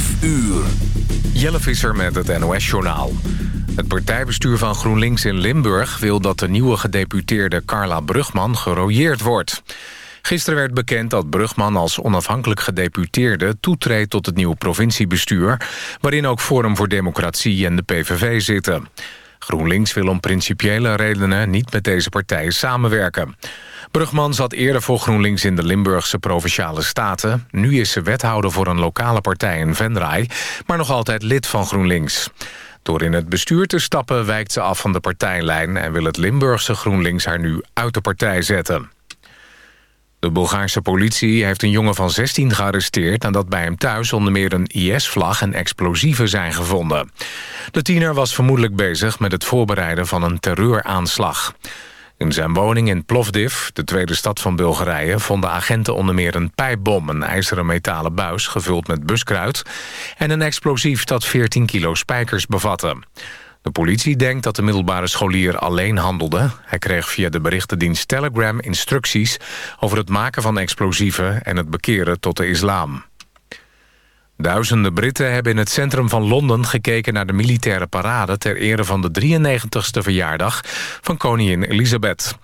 5 uur. Jelle Visser met het NOS-journaal. Het partijbestuur van GroenLinks in Limburg wil dat de nieuwe gedeputeerde Carla Brugman gerooieerd wordt. Gisteren werd bekend dat Brugman als onafhankelijk gedeputeerde toetreedt tot het nieuwe provinciebestuur, waarin ook Forum voor Democratie en de PVV zitten. GroenLinks wil om principiële redenen niet met deze partijen samenwerken. Brugman zat eerder voor GroenLinks in de Limburgse Provinciale Staten. Nu is ze wethouder voor een lokale partij in Venray... maar nog altijd lid van GroenLinks. Door in het bestuur te stappen wijkt ze af van de partijlijn... en wil het Limburgse GroenLinks haar nu uit de partij zetten. De Bulgaarse politie heeft een jongen van 16 gearresteerd... nadat bij hem thuis onder meer een IS-vlag en explosieven zijn gevonden. De tiener was vermoedelijk bezig met het voorbereiden van een terreuraanslag. In zijn woning in Plovdiv, de tweede stad van Bulgarije... vonden agenten onder meer een pijpbom, een ijzeren metalen buis... gevuld met buskruid en een explosief dat 14 kilo spijkers bevatte. De politie denkt dat de middelbare scholier alleen handelde. Hij kreeg via de berichtendienst Telegram instructies... over het maken van explosieven en het bekeren tot de islam. Duizenden Britten hebben in het centrum van Londen gekeken naar de militaire parade... ter ere van de 93ste verjaardag van koningin Elizabeth.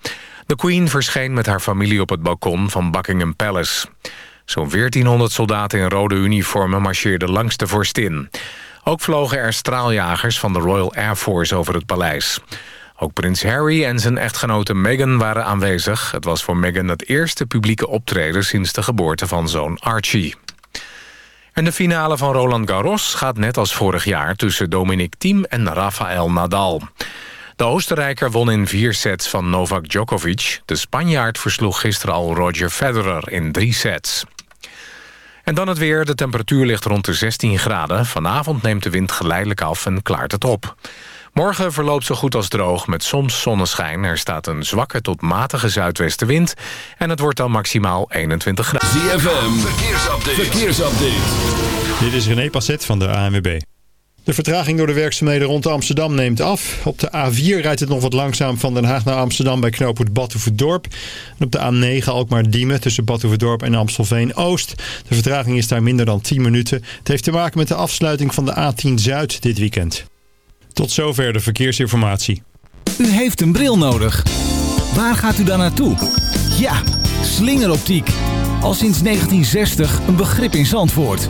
De Queen verscheen met haar familie op het balkon van Buckingham Palace. Zo'n 1400 soldaten in rode uniformen marcheerden langs de vorstin. Ook vlogen er straaljagers van de Royal Air Force over het paleis. Ook prins Harry en zijn echtgenote Meghan waren aanwezig. Het was voor Meghan het eerste publieke optreden sinds de geboorte van zoon Archie. En de finale van Roland Garros gaat net als vorig jaar... tussen Dominic Thiem en Rafael Nadal. De Oostenrijker won in vier sets van Novak Djokovic. De Spanjaard versloeg gisteren al Roger Federer in drie sets. En dan het weer. De temperatuur ligt rond de 16 graden. Vanavond neemt de wind geleidelijk af en klaart het op. Morgen verloopt zo goed als droog met soms zonneschijn. Er staat een zwakke tot matige zuidwestenwind. En het wordt dan maximaal 21 graden. ZFM, verkeersupdate. verkeersupdate. Dit is René Passet van de ANWB. De vertraging door de werkzaamheden rond Amsterdam neemt af. Op de A4 rijdt het nog wat langzaam van Den Haag naar Amsterdam bij knooppunt Badhoevedorp. En op de A9 Alkmaar-Diemen tussen Badhoevedorp en Amstelveen-Oost. De vertraging is daar minder dan 10 minuten. Het heeft te maken met de afsluiting van de A10 Zuid dit weekend. Tot zover de verkeersinformatie. U heeft een bril nodig. Waar gaat u dan naartoe? Ja, slingeroptiek. Al sinds 1960 een begrip in Zandvoort.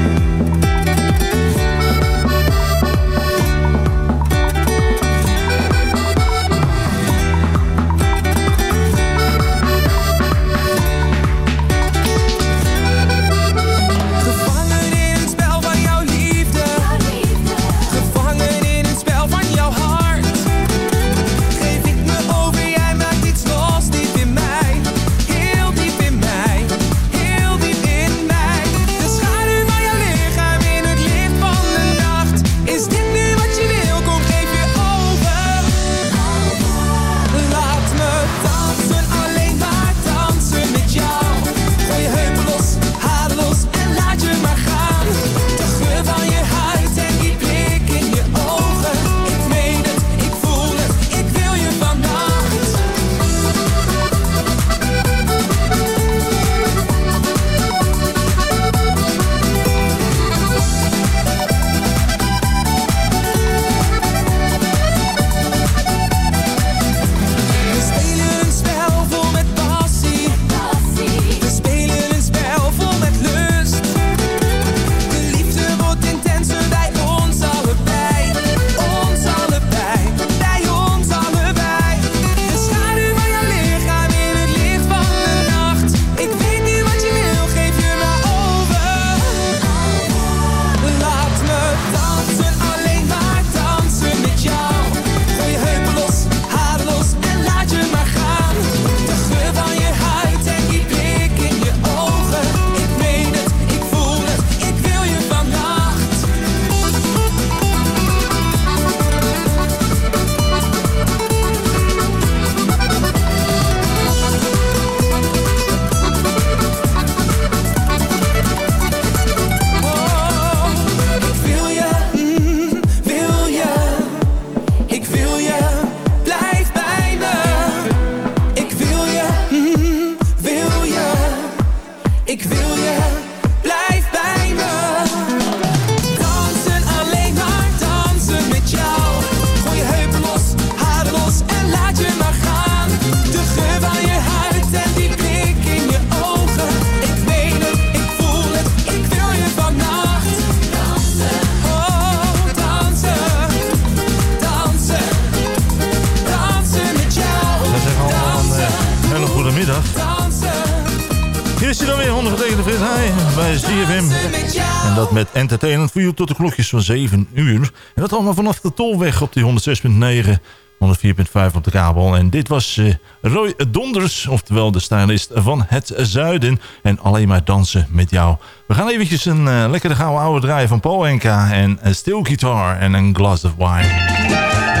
Zondag. Hier is hij dan weer, ondergetekende Frit Heij bij CFM. En dat met entertainment voor tot de klokjes van 7 uur. En dat allemaal vanaf de Tolweg op die 106.9, 104.5 op de kabel. En dit was uh, Roy Donders, oftewel de stylist van het Zuiden. En alleen maar dansen met jou. We gaan eventjes een uh, lekkere gouden oude draaien van Paul Enka. En een steel guitar en een glass of wine.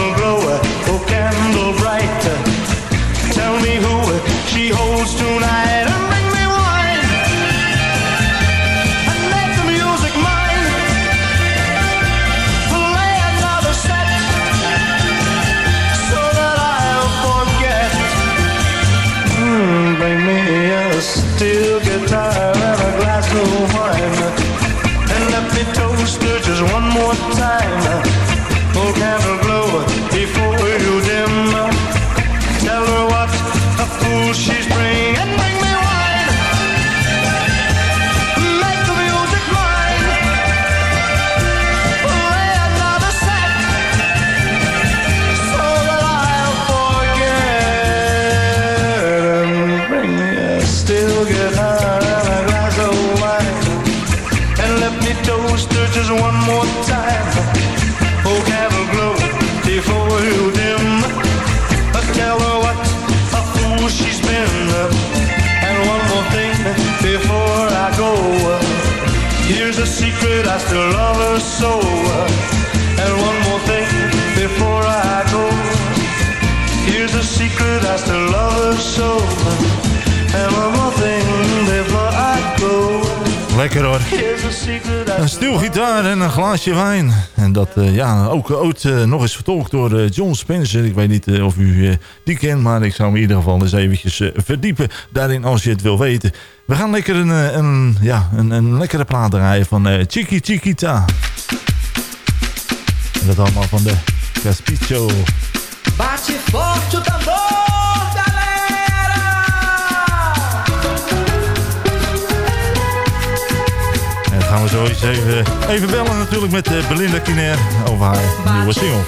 one more time. Oh, glow dim. Tell her what a fool she's been. And one more thing before I go. Here's a secret, I still love her so. And one more thing before I go. Here's a secret, I still love her so. And one Lekker hoor. Een stilgitaar en een glaasje wijn. En dat uh, ja, ook ooit uh, nog eens vertolkt door uh, John Spencer. Ik weet niet of u die kent, maar ik zou me in ieder geval eens eventjes verdiepen daarin als je het wil weten. We gaan lekker een, een, ja, een, een lekkere plaat draaien van Chiqui Chiquita. En dat allemaal van de Caspiccio. Bate forte o! Gaan we zo eens even, even bellen natuurlijk met uh, Belinda Kiner over haar nieuwe single.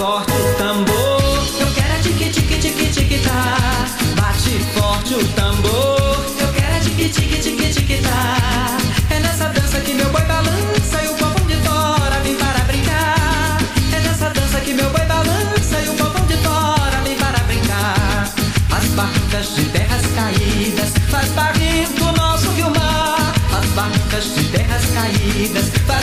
Bate forte o tambor, eu quero tique tique tique tique tá. É nessa dança que meu boi balança e o povão de fora vem para brincar. É nessa dança que meu boi balança e o povão de fora vem para brincar. As barcas de terras caídas faz barriga amigas.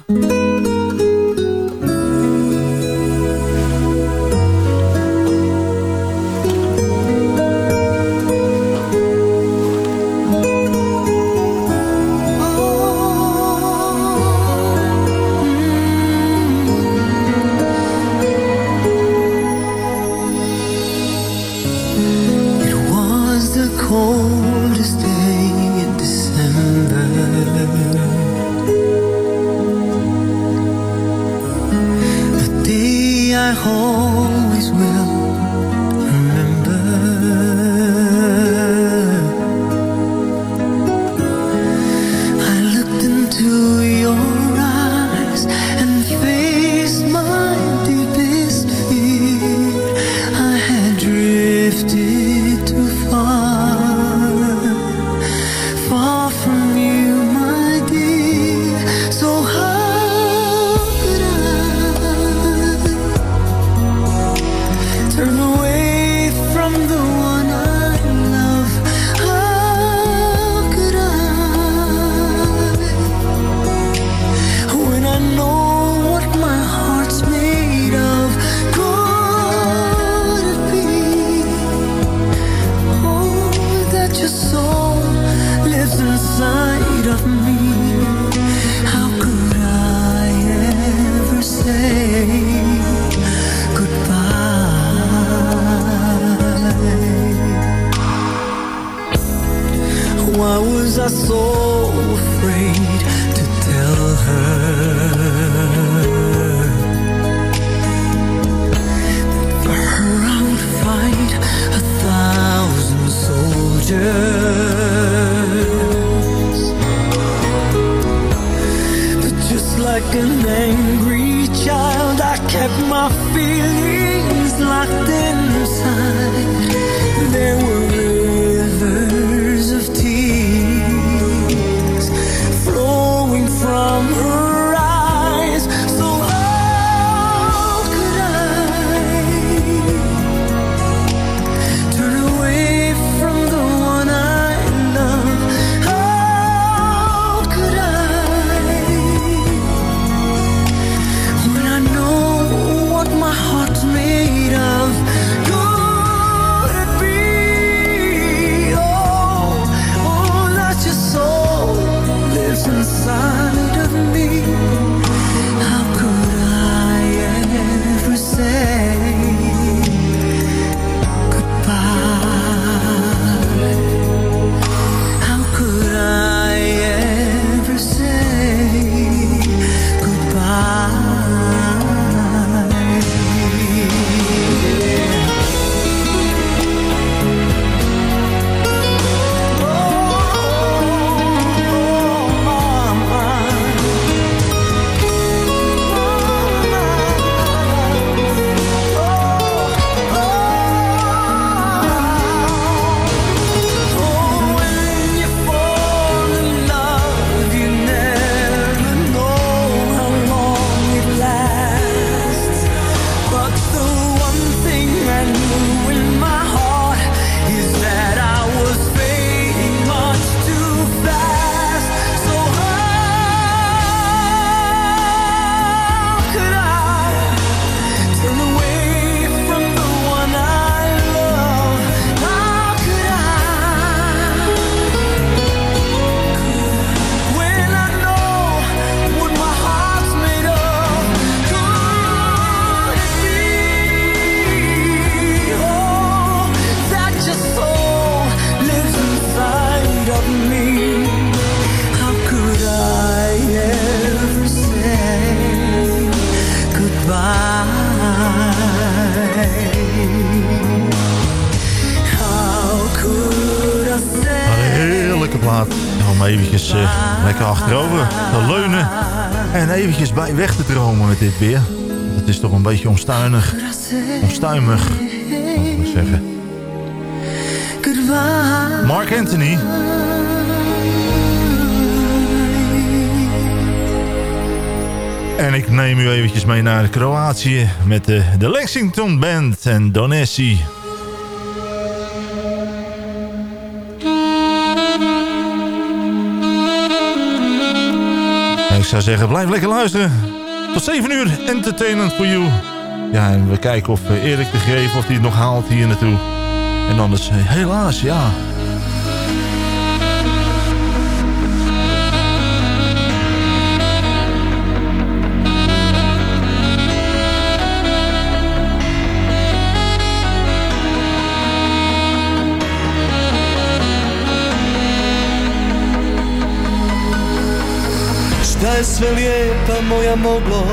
cold. Eventjes eh, lekker achterover te leunen. En eventjes bij weg te dromen met dit weer. Het is toch een beetje onstuinig. Onstuimig, moet ik zeggen. Mark Anthony. En ik neem u eventjes mee naar Kroatië met de, de Lexington Band en Donesi. Zou zeggen, blijf lekker luisteren. Tot 7 uur, entertainment for you. Ja, en we kijken of eh, Erik de Greef, of hij het nog haalt hier naartoe. En anders, eh, helaas, ja. Šta je sve lijepa moja moglo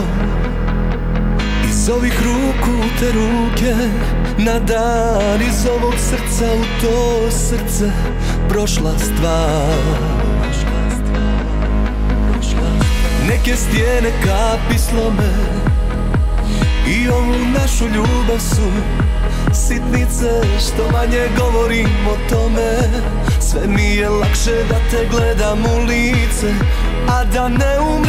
Iz ovih ruku te ruke Na dan iz ovog srca u to srce Prošla stvar. Neke stijene kapi slome I ovu našu ljubav su Sitnice što manje govorim o tome. Sve mi je lakše da te gledam u lice A da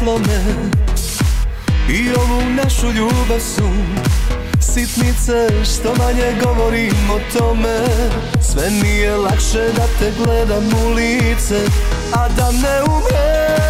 slome I ovu našu ljubav su Sitnice što manje govorim o tome. Sve mi je lakše da te gledam u lice A da ne umrem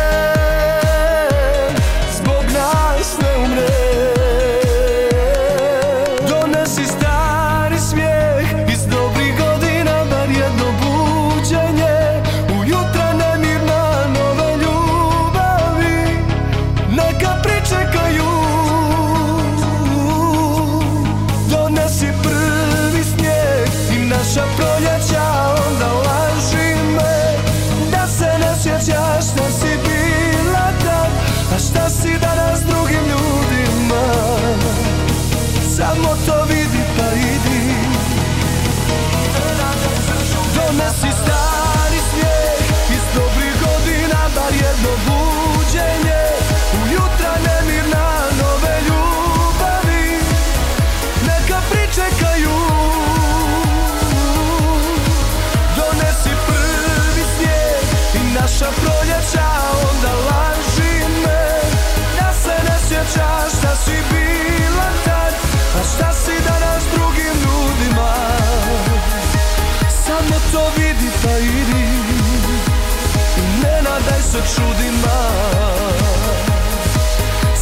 čudima.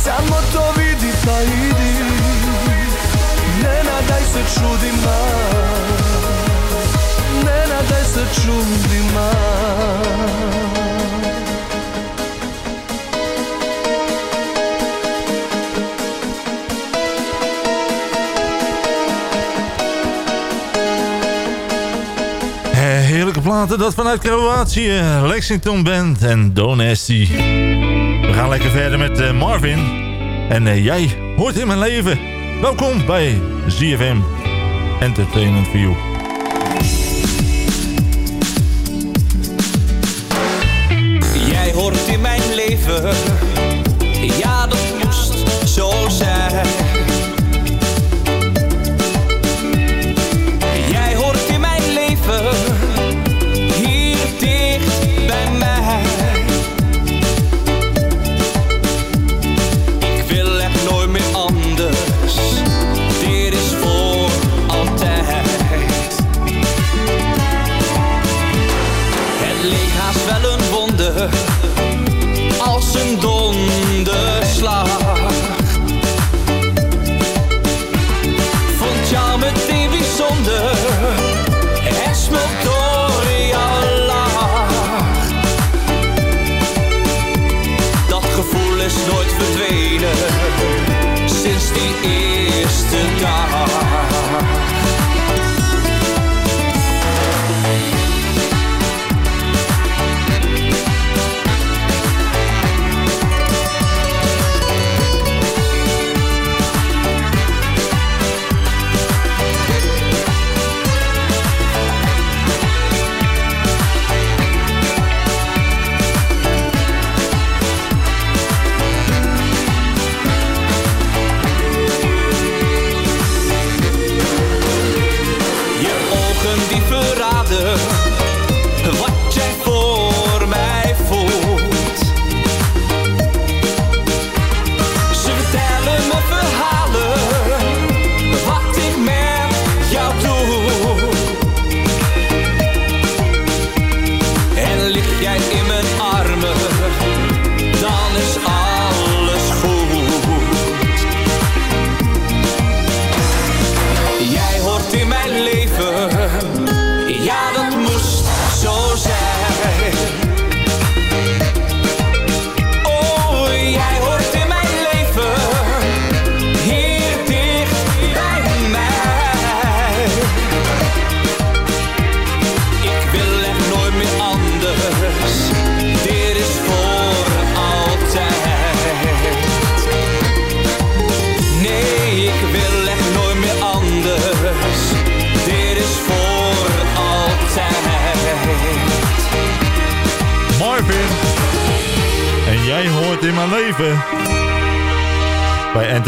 Samo to vidi pa idi. Ne nadaj se čudima. Ne nadaj se čudima platen, dat vanuit Kroatië. Lexington Band en Donesti. We gaan lekker verder met eh, Marvin. En eh, jij hoort in mijn leven. Welkom bij ZFM Entertainment for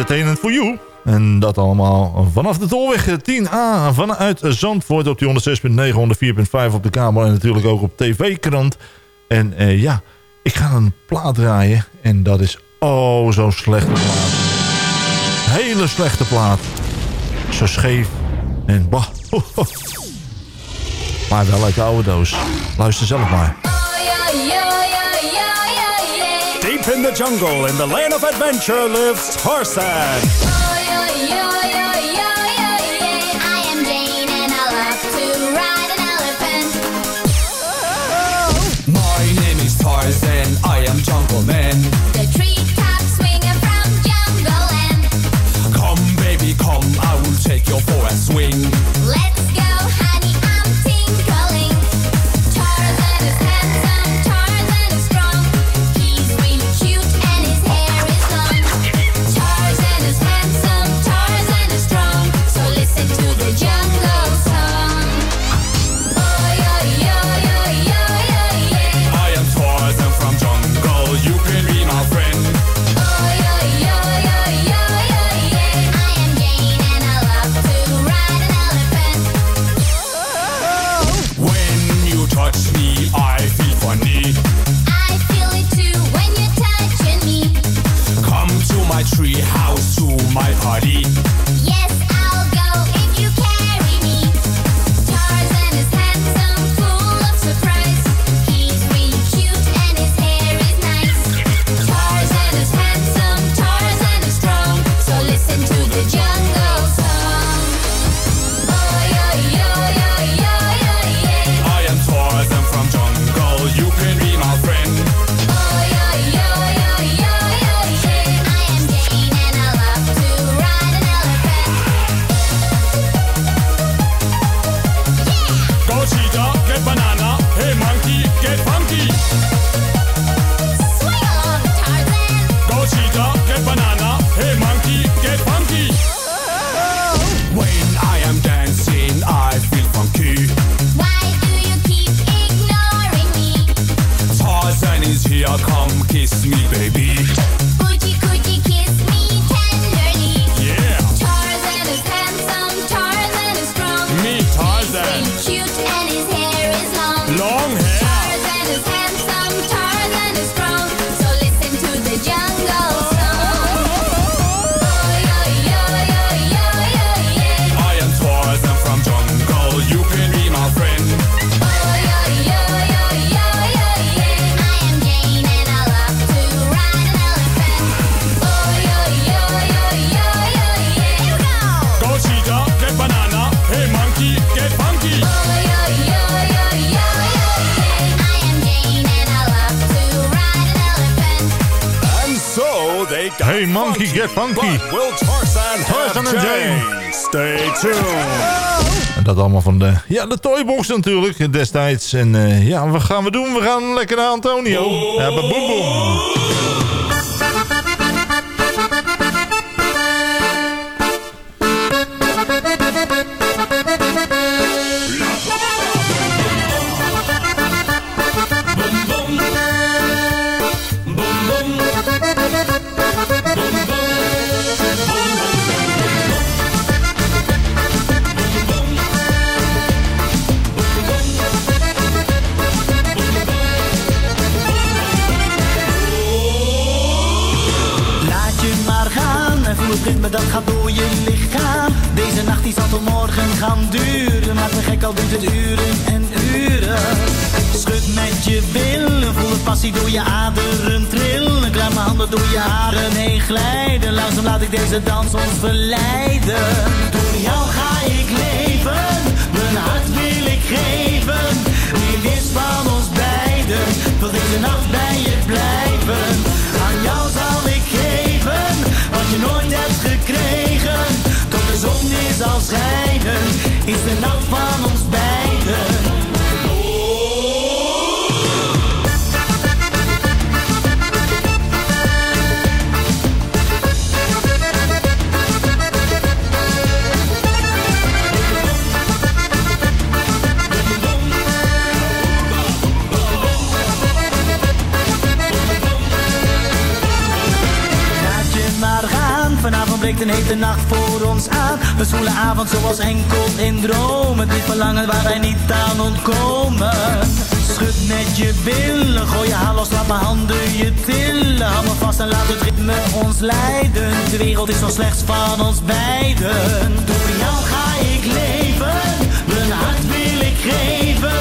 Entertainment for You. En dat allemaal vanaf de Tolweg 10A. Vanuit Zandvoort op die 106.9, 104.5 op de kabel. En natuurlijk ook op TV-krant. En eh, ja, ik ga een plaat draaien. En dat is oh zo'n slechte plaat. Hele slechte plaat. Zo scheef. En bah. Maar wel uit de oude doos. Luister zelf maar. Deep in the jungle, in the land of adventure, lives Tarzan. I am Jane and I love to ride an elephant. My name is Tarzan, I am Jungle Man. The treetop swinging from jungle land. Come, baby, come, I will take you for a swing. Dat allemaal van de, ja, de Toybox natuurlijk destijds. En eh, ja, wat gaan we doen? We gaan lekker naar Antonio. Ja, boem boem. Vast en laat het ritme ons leiden. De wereld is nog slechts van ons beiden. Door jou ga ik leven, mijn hart wil ik geven.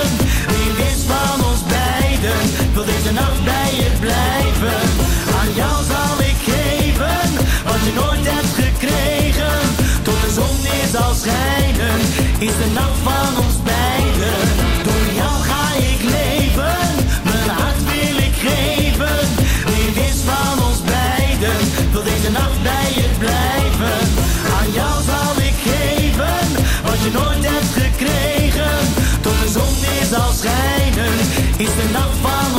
Wie wist van ons beiden, wil deze nacht bij je blijven. Aan jou zal ik geven, wat je nooit hebt gekregen. Tot de zon weer zal schijnen, is de nacht van ons beiden. Deze nacht bij je blijven. Aan jou zal ik geven, wat je nooit hebt gekregen. Tot de zon weer zal schijnen, is de nacht van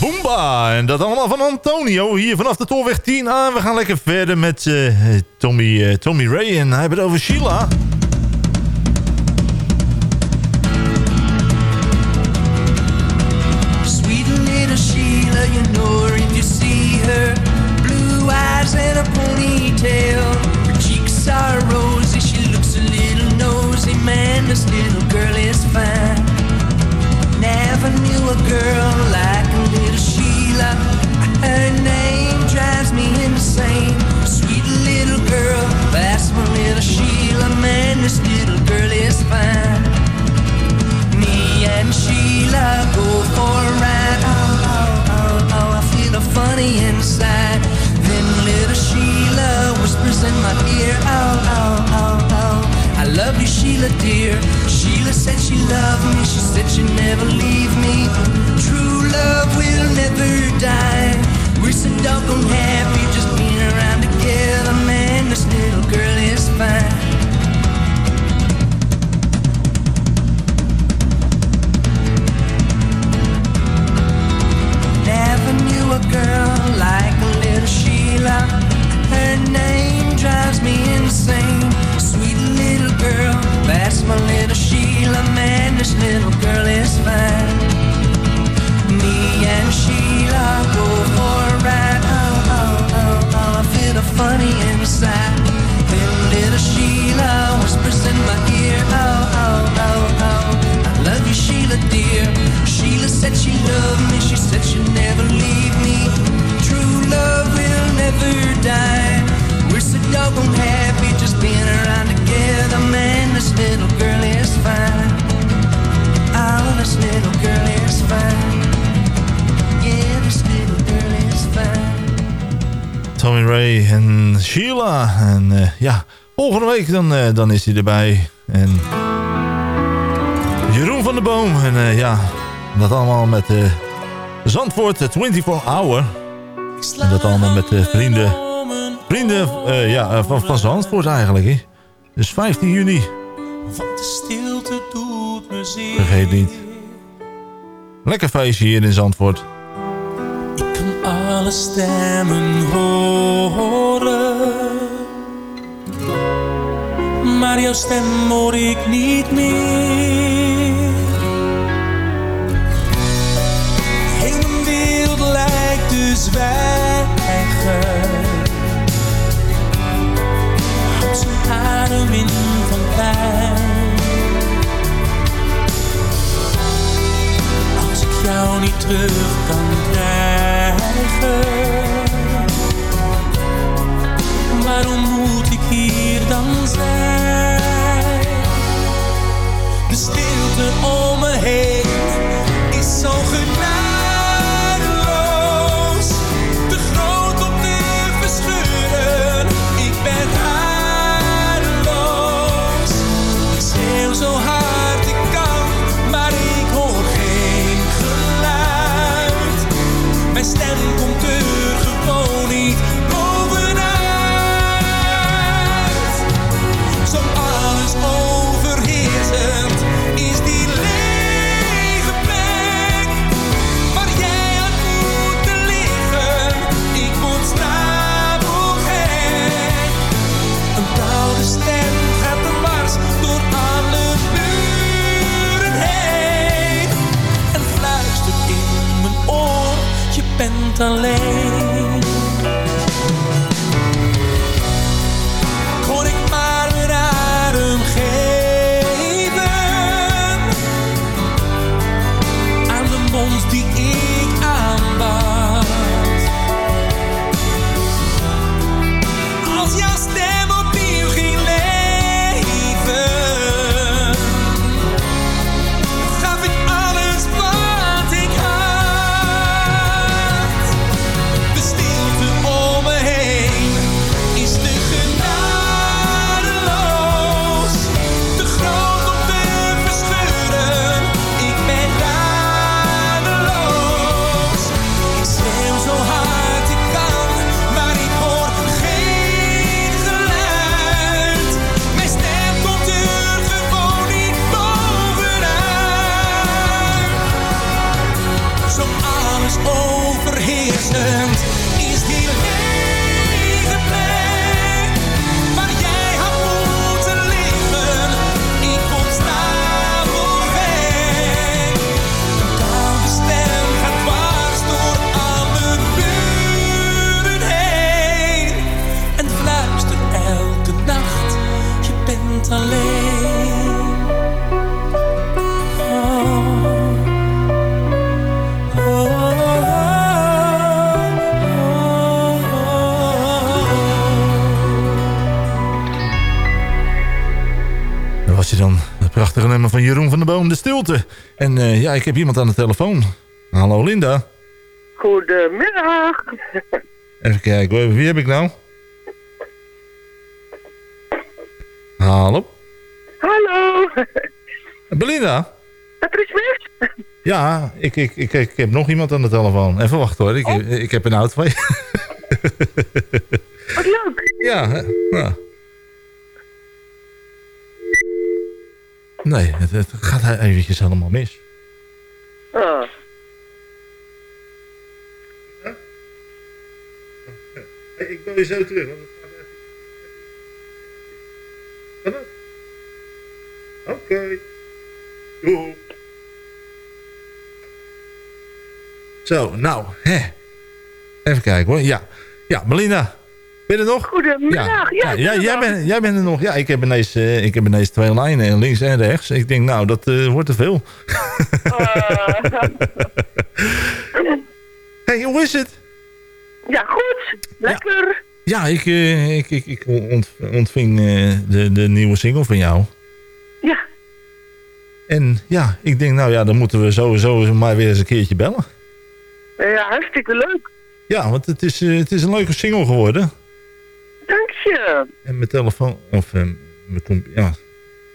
Boomba. En dat allemaal van Antonio. Hier vanaf de Tolweg 10A. We gaan lekker verder met eh, Tommy, eh, Tommy Ray. En hij heeft het over Sheila. Sweet little Sheila, you know her if you see her. Blue eyes and a ponytail. Her cheeks are rosy, she looks a little nosy. Man, this little girl is fine. Never knew a girl like En eh, ja, volgende week dan, eh, dan is hij erbij. En Jeroen van der Boom. En eh, ja, dat allemaal met Zandvoort, de 24 Hour. En dat allemaal met de vrienden, vrienden ja, van, van Zandvoort eigenlijk. Hè. Dus 15 juni, Want de stilte doet me zeer. vergeet niet. Lekker feestje hier in Zandvoort. kan alle stemmen horen. Maar jouw stem hoor ik niet meer. Heel wereld lijkt te zwijgen. Houdt zijn adem in van pijn. Als ik jou niet terug kan krijgen Waarom moet ik hier dan zijn? Om me heen bent alleen De Stilte. En eh, ja, ik heb iemand aan de telefoon. Hallo Linda. Goedemiddag. Even kijken, hoor. wie heb ik nou? Hallo? Hallo. Belinda? Patrice West? Ja, ik, ik, ik, ik heb nog iemand aan de telefoon. Even wachten hoor, ik, ik heb een auto van je. Wat leuk. Ja, hè? ja. Nee, het, het gaat eventjes helemaal mis. Ah. Ik bel je zo terug. want het gaat even- Kan dat? Oké. Doei. Zo, nou, hè. Even kijken hoor. Ja, ja Melina. Ben je er nog? Goedemiddag. Ja, Ja, ja, jij, bent, jij bent er nog. Ja, ik heb ineens, eh, ik heb ineens twee lijnen, links en rechts. Ik denk, nou, dat eh, wordt te veel. hey, hoe is het? Ja, goed. Lekker. Ja, ik, eh, ik, ik, ik ont- ontving eh, de, de nieuwe single van jou. Ja. En ja, ik denk, nou ja, dan moeten we sowieso maar weer eens een keertje bellen. Ja, hartstikke leuk. Ja, want het is, eh, het is een leuke single geworden. En mijn telefoon, of eh, mijn, ja,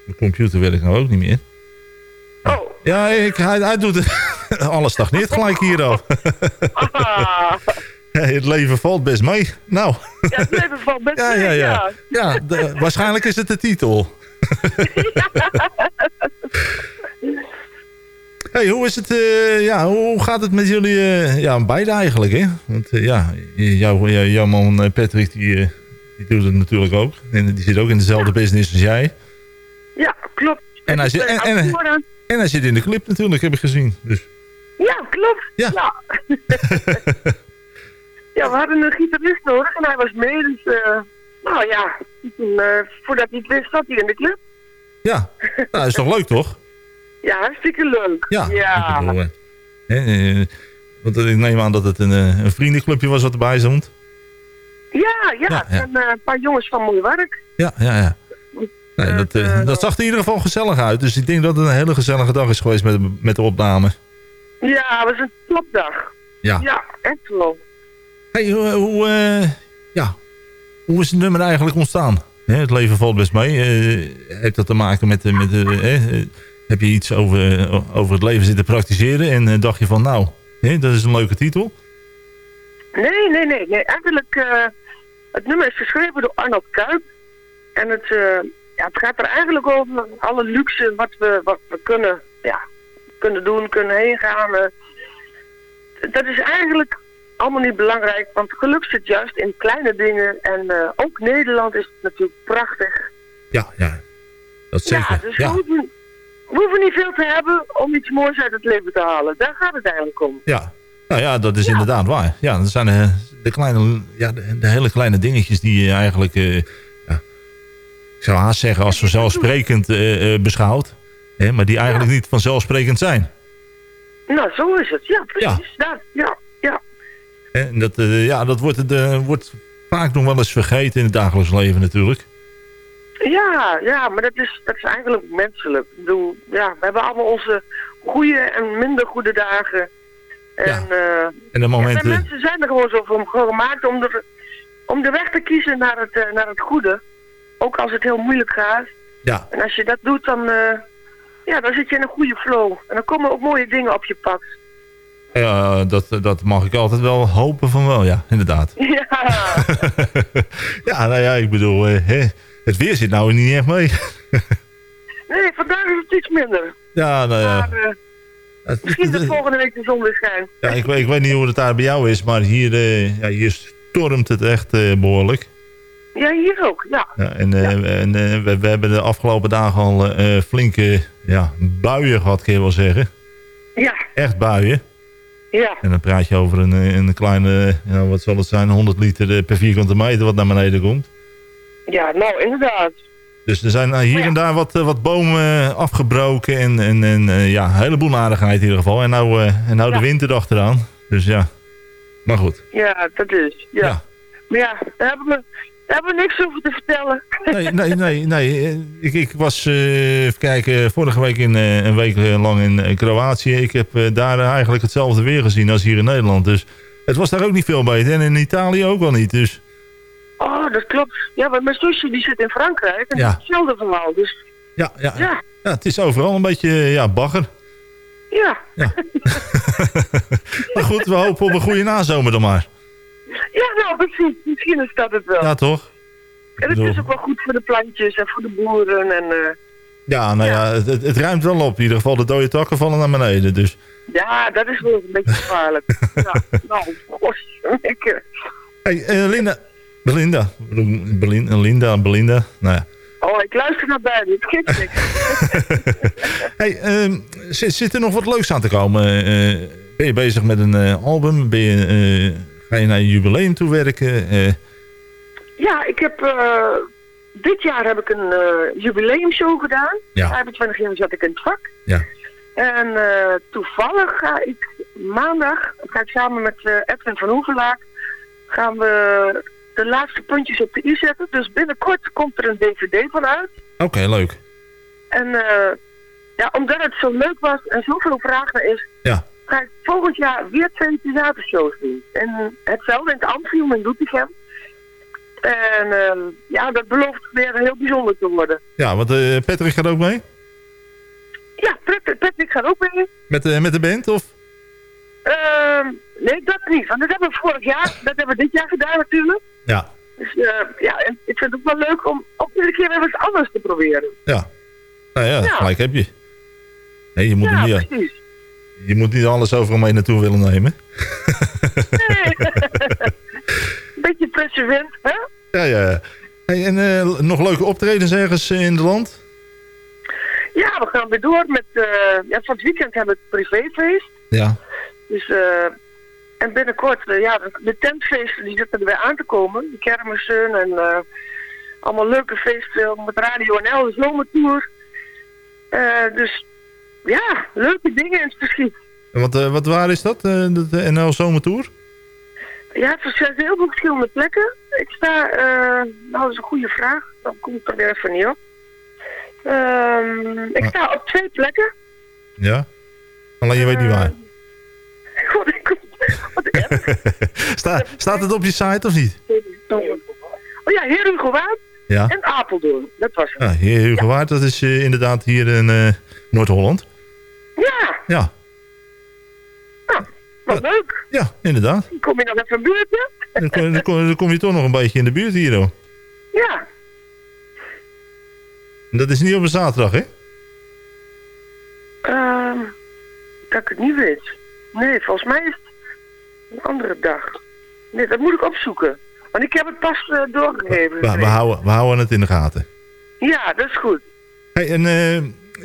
mijn computer werkt nou ook niet meer. Oh. Ja, ik, hij, hij doet het. Alles stagneert gelijk hier al. Ah, het leven valt best mee. Nou. ja, het leven valt best Ja, mee, ja, ja. ja de- waarschijnlijk is het de titel. Hey, hoe is het, eh, ja, hoe gaat het met jullie, eh, ja, beide eigenlijk, hè? Want ja, jouw, jouw, jouw man Patrick, die, die doet het natuurlijk ook. En die zit ook in dezelfde business als jij. Ja, klopt. En hij, zit, en, en, en hij zit in de clip natuurlijk, heb ik gezien. Dus, Ja, klopt. Ja. Ja. Ja, we hadden een gitarist nodig en hij was mee. Dus, eh, nou ja, toen, eh, voordat hij het wist, zat hij in de club. ja, nou, dat is toch leuk, toch? Ja, hartstikke leuk. Ja, ja. Ik bedoel, eh, hè, want ik neem aan dat het een, een vriendenclubje was wat erbij stond. Ja, ja, Ja, ja. en eh, een paar jongens van Mooi Werk. Ja, ja, ja. Nee, dat, eh, dat zag er in ieder geval gezellig uit. Dus ik denk dat het een hele gezellige dag is geweest met, de- met de opname. Ja, het was een topdag. Ja. Ja, echt wel. Hey, hoe, hoe, eh, ja, hoe is het nummer eigenlijk ontstaan? Hè, het leven valt best mee. Eh, heeft dat te maken met... eh, met eh, eh, heb je iets over, eh, over het leven zitten praktiseren en eh, dacht je van nou, hè, dat is een leuke titel? Nee, nee, nee. nee. Eigenlijk, eh, het nummer is geschreven door Arnold Kuip. En het, eh, ja, het gaat er eigenlijk over alle luxe wat we, wat we kunnen, ja, kunnen doen, kunnen heen gaan. eh. dat is eigenlijk allemaal niet belangrijk, want geluk zit juist in kleine dingen. En eh, ook Nederland is natuurlijk prachtig. Ja, ja. Dat zeker. Ja, dus Ja, We, hoeven, we hoeven niet veel te hebben om iets moois uit het leven te halen. Daar gaat het eigenlijk om. ja. Nou ja, dat is inderdaad waar. Ja, dat zijn de, de, kleine, ja, de, de hele kleine dingetjes die je eigenlijk... eh, ja, ik zou haast zeggen als vanzelfsprekend eh, eh, beschouwt. Hè, maar die eigenlijk niet vanzelfsprekend zijn. Nou, zo is het. Ja, precies. Ja, ja, ja. En dat, eh, ja, dat wordt, eh, wordt vaak nog wel eens vergeten in het dagelijks leven natuurlijk. Ja, ja, maar dat is, dat is eigenlijk menselijk. Ik bedoel, ja, we hebben allemaal onze goede en minder goede dagen. En, eh, En de momenten... mensen zijn er gewoon zo voor gemaakt om de, om de weg te kiezen naar het, eh, naar het goede. Ook als het heel moeilijk gaat. Ja. En als je dat doet, dan, eh, ja, dan zit je in een goede flow. En dan komen ook mooie dingen op je pad. Ja, dat, dat mag ik altijd wel hopen van wel, ja, inderdaad. Ja, Ja, nou ja, ik bedoel, hè, het weer zit nou niet echt mee. nee, vandaag is het iets minder. ja, nou ja. Maar misschien dat volgende week de zon weer schijnt. ja ik, weet- ik weet niet hoe het daar bij jou is, maar hier, eh, ja, hier stormt het echt eh, behoorlijk. Ja, hier ook, ja. Ja, en eh, en we, we hebben de afgelopen dagen al flinke ja, buien gehad, kun je wel zeggen. Ja, Echt buien. ja. En dan praat je over een, een kleine, ja, wat zal het zijn, 100 liter per vierkante meter wat naar beneden komt. Ja, nou, inderdaad. Dus er zijn eh, hier en daar wat, eh, wat bomen eh, afgebroken en, en, en ja, een heleboel aardigheid in ieder geval. En nou, en nou de wind erachteraan. Dus ja, maar goed. Ja, dat is. Ja. Ja. Maar ja, daar hebben, we, daar hebben we niks over te vertellen. Nee, nee, nee. nee. Ik, ik was, even kijken, vorige week in, een week lang in Kroatië. Ik heb daar eigenlijk hetzelfde weer gezien als hier in Nederland. Dus het was daar ook niet veel beter. En in Italië ook wel niet. Dus Oh, dat klopt. Ja, want mijn zusje die zit in Frankrijk en Ja. dat is hetzelfde verhaal. Dus ja, ja, ja, ja, het is overal een beetje ja, bagger. ja. Maar goed, we hopen op een goede nazomer dan maar. Ja, nou precies. Misschien is dat het wel. Ja, toch? en het is ook wel goed voor de plantjes en voor de boeren. En eh, Ja, nou ja, het, het, het ruimt wel op. In ieder geval, de dode takken vallen naar beneden. Dus ja, dat is wel een beetje gevaarlijk. ja, nou, gosh, lekker. Hey, eh, Linda. Belinda. Belinda, Linda, Belinda. Nou ja. Oh, ik luister naar beide. Het geeft niks. Hey, ehm, zit, zit er nog wat leuks aan te komen? Eh, ben je bezig met een eh, album? Ben je, eh, ga je naar je jubileum toe werken? Ja, ik heb... dit jaar heb ik een jubileumshow gedaan. Ja. 25 jaar zat ik in het vak. Ja. En toevallig ga ik maandag, ga ik samen met Edwin van Hoevelaak, gaan we de laatste puntjes op de i zetten. Dus binnenkort komt er een dvd van uit. Oké, leuk. En eh, ja, omdat het zo leuk was en zoveel vraag naar is, Ja. ga ik volgend jaar weer twee theatershows doen. En hetzelfde in het in Doetinchem. En ehm, ja, dat belooft weer heel bijzonder te worden. Ja, want eh, Patrick gaat ook mee? Ja, Patrick, gaat ook mee. Met, eh, met de band? Of? Ehm, nee, dat niet. Want dat hebben we vorig jaar, dat hebben we dit jaar gedaan natuurlijk. Ja. Dus eh, ja, ik vind het ook wel leuk om ook weer een keer weer wat anders te proberen. Ja. Nou ja, Ja. gelijk heb je. Nee, je moet, Ja, niet, precies. je moet niet alles overal mee naartoe willen nemen. Een beetje wind, hè? Ja, ja. Hey, en eh, nog leuke optredens ergens in het land? Ja, we gaan weer door met... eh ja, van het weekend hebben we het privéfeest. Ja. Dus, eh en binnenkort, eh, ja, de, tentfeesten die zitten er weer aan te komen. De kermissen en eh, allemaal leuke feesten met Radio NL, de zomertour. Eh, dus ja, leuke dingen in het verschiet. En Wat, wat waar is dat, de NL Zomertour? Ja, het zijn heel veel verschillende plekken. Ik sta, eh, nou dat is een goede vraag, dan kom ik er weer even niet op. Ehm, ik sta op twee plekken. Ja? Alleen je weet niet waar. God, Sta, staat het op je site of niet? Oh ja, Heer Hugo Waard Ja. en Apeldoorn. Dat was het. Ja, Heer Hugo Waard, dat is eh, inderdaad hier in eh, Noord-Holland. Ja, Ja. wat leuk. Ja, inderdaad. Dan kom je nog even een buurtje. Dan kom, dan, kom, dan kom je toch nog een beetje in de buurt hier, hoor. Ja, En dat is niet op een zaterdag, hè? ehm, dat ik het niet weet. Nee, volgens mij is het een andere dag. Nee, dat moet ik opzoeken. Want ik heb het pas eh, doorgegeven. We, we, houden, we houden het in de gaten. Ja, dat is goed. Hey, en eh,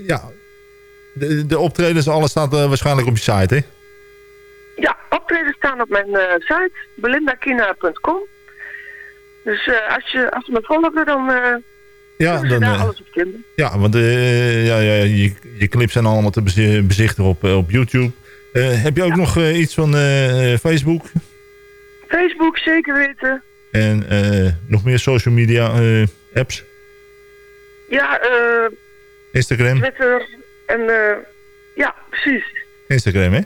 ja, de, de optredens, alles staat eh, waarschijnlijk op je site, hè? Ja, optreden staan op mijn site, belindakina.com. Dus als, je, als je me volgen, dan Ja, dan, daar alles op vinden. ja want ja, ja, je, je clips zijn allemaal te bezi- bezichtigen op, op YouTube. Eh, heb je ook nog eh, iets van eh, Facebook Facebook, zeker weten. en eh, nog meer social media apps? Ja, eh Instagram? Twitter en eh, ja, precies. Instagram, hè?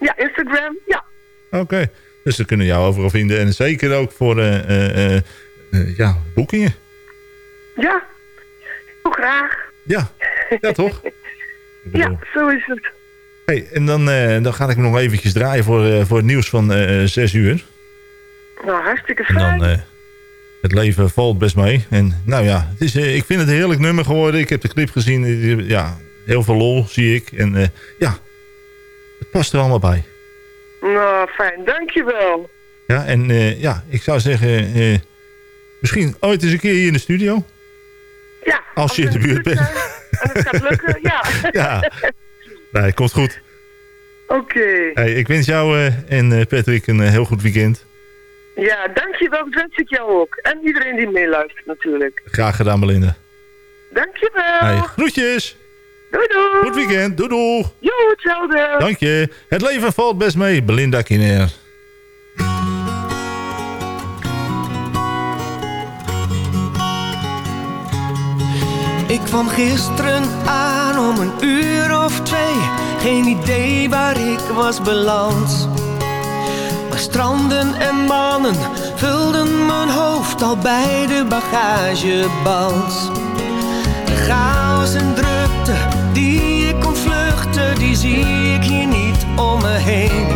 Ja, Instagram, ja. Oké. Dus ze kunnen jou overal vinden. En zeker ook voor eh, ja, boekingen. Ja, heel graag. Ja, ja toch? Ja, zo is het. Hey, en dan, eh, dan ga ik nog eventjes draaien voor, eh, voor het nieuws van eh 6 uur. Nou, hartstikke En fijn. dan, eh, het leven valt best mee. En nou ja, het is, ik vind het een heerlijk nummer geworden. Ik heb de clip gezien. Ja, heel veel lol zie ik. En ja, het past er allemaal bij. Nou, fijn, dankjewel. Ja, en ja, ik zou zeggen, eh, misschien ooit eens een keer hier in de studio. Ja. Als je in de buurt bent. En het gaat lukken, ja. Ja. Nee, komt goed. Oké. Hey, ik wens jou eh, en eh, Patrick een eh, heel goed weekend. Ja, dankjewel. Dat wens ik jou ook. En iedereen die meeluistert natuurlijk. Graag gedaan, Belinda. Dankjewel. Hey, groetjes. Doei doei. Goed weekend. Doei doei. Jo, hetzelfde. Dank je. Het leven valt best mee. Belinda Kiner. Ik kwam gisteren aan om een uur of twee. Geen idee waar ik was beland. Maar stranden en mannen vulden mijn hoofd al bij de bagageband. De chaos en drukte die ik kon vluchten, die zie ik hier niet om me heen.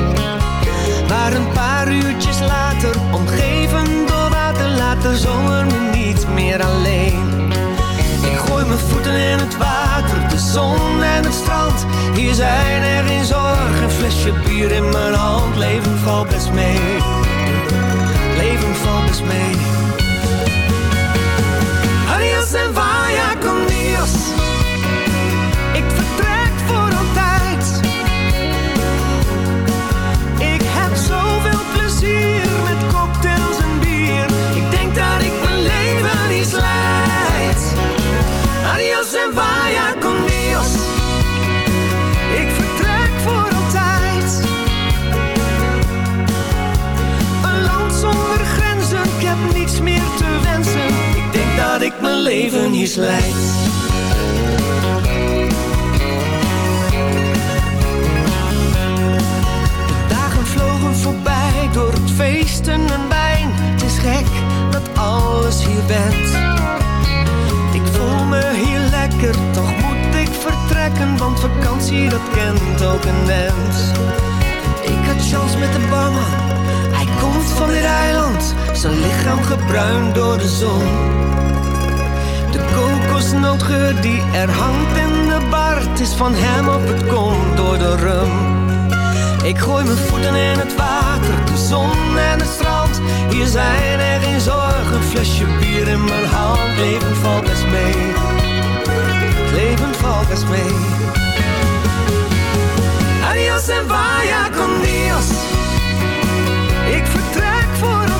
Maar een paar uurtjes later, omgeven door water, laat de me niet meer alleen. Mijn voeten in het water, de zon en het strand. Hier zijn er geen zorgen, een flesje bier in mijn hand. Leven valt best mee, leven valt best mee. leven is slijt. De dagen vlogen voorbij door het feesten en wijn. Het is gek dat alles hier bent. Ik voel me hier lekker, toch moet ik vertrekken. Want vakantie dat kent ook een mens. Ik had chance met de barman. Hij komt van dit eiland, zijn lichaam gebruind door de zon. De kokosnootgeur die er hangt in de bar, het is van hem op het komt door de rum. Ik gooi mijn voeten in het water, de zon en het strand. Hier zijn er geen zorgen, flesje bier in mijn hand. Leven valt best mee, het leven valt best mee. Adios en vaya con Dios. Ik vertrek voor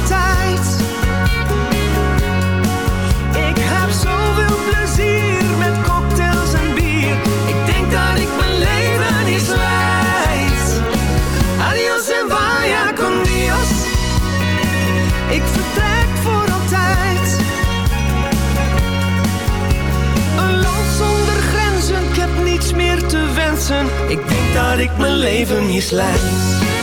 Ik denk dat ik mijn leven hier.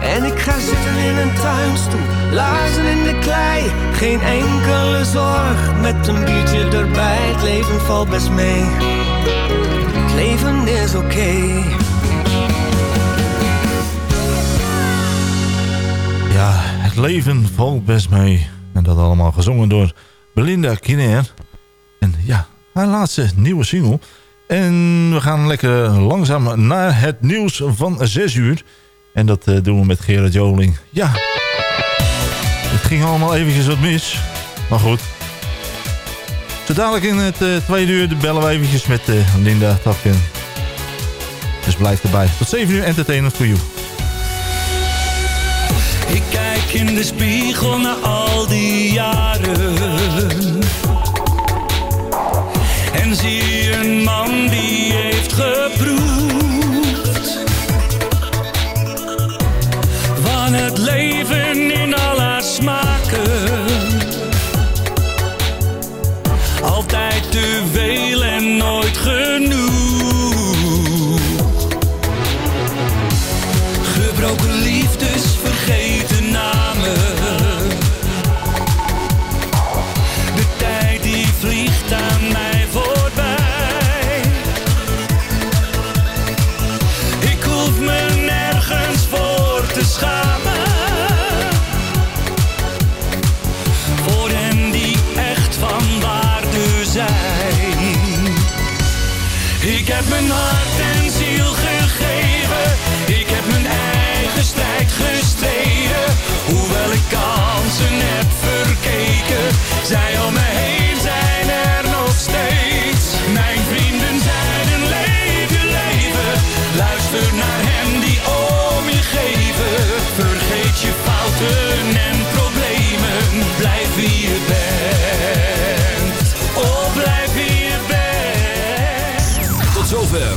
En ik ga zitten in een tuinstoel, laarzen in de klei. Geen enkele zorg, met een biertje erbij. Het leven valt best mee, het leven is oké. Ja, het leven valt best mee. En dat allemaal gezongen door Belinda Kiner. En ja, haar laatste nieuwe single. En we gaan lekker langzaam naar het nieuws van 6 uur. En dat eh, doen we met Gerard Joling. Ja, het ging allemaal eventjes wat mis. Maar goed. Zo dadelijk in het eh, tweede uur bellen we eventjes met eh, Linda Tapken. Dus blijf erbij. Tot 7 uur entertainment voor you. Ik kijk in de spiegel na al die jaren En zie een man die heeft geproefd. Van het leven